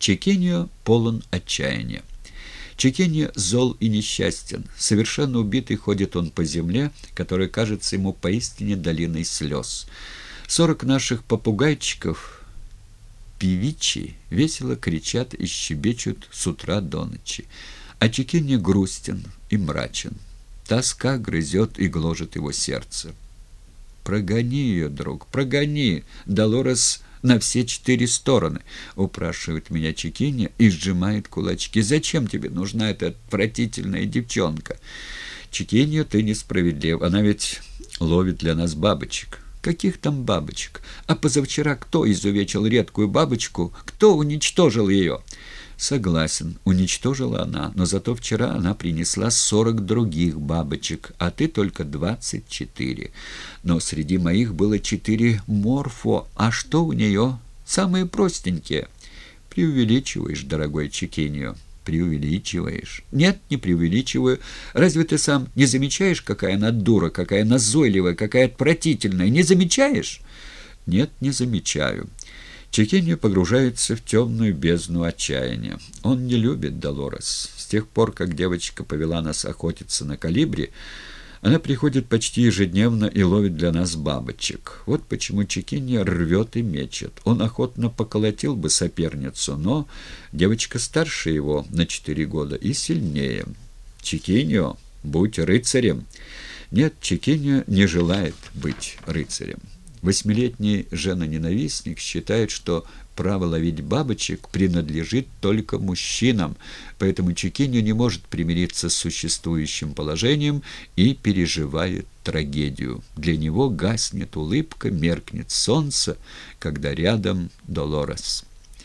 Чекиньо полон отчаяния. Чекиньо зол и несчастен. Совершенно убитый ходит он по земле, которая кажется ему поистине долиной слез. Сорок наших попугайчиков певичи весело кричат и щебечут с утра до ночи. А Чекиньо грустен и мрачен. Тоска грызет и гложет его сердце. «Прогони ее, друг, прогони!» Долорес на все четыре стороны, упрашивает меня Чекиня и сжимает кулачки. «Зачем тебе нужна эта отвратительная девчонка?» «Чекинья, ты несправедлив, она ведь ловит для нас бабочек». «Каких там бабочек? А позавчера кто изувечил редкую бабочку? Кто уничтожил ее?» Согласен, уничтожила она, но зато вчера она принесла сорок других бабочек, а ты только двадцать четыре. Но среди моих было четыре морфо, а что у нее? Самые простенькие. Преувеличиваешь, дорогой Чекиньо, преувеличиваешь. Нет, не преувеличиваю. Разве ты сам не замечаешь, какая она дура, какая назойливая, какая отвратительная? Не замечаешь? Нет, не замечаю. Чекиньо погружается в темную бездну отчаяния. Он не любит Долорес. С тех пор, как девочка повела нас охотиться на калибре, она приходит почти ежедневно и ловит для нас бабочек. Вот почему Чекинья рвет и мечет. Он охотно поколотил бы соперницу, но девочка старше его на четыре года и сильнее. Чекиньо, будь рыцарем. Нет, Чекиньо не желает быть рыцарем. Восьмилетний жена-ненавистник считает, что право ловить бабочек принадлежит только мужчинам, поэтому Чекиню не может примириться с существующим положением и переживает трагедию. Для него гаснет улыбка, меркнет солнце, когда рядом Долорес.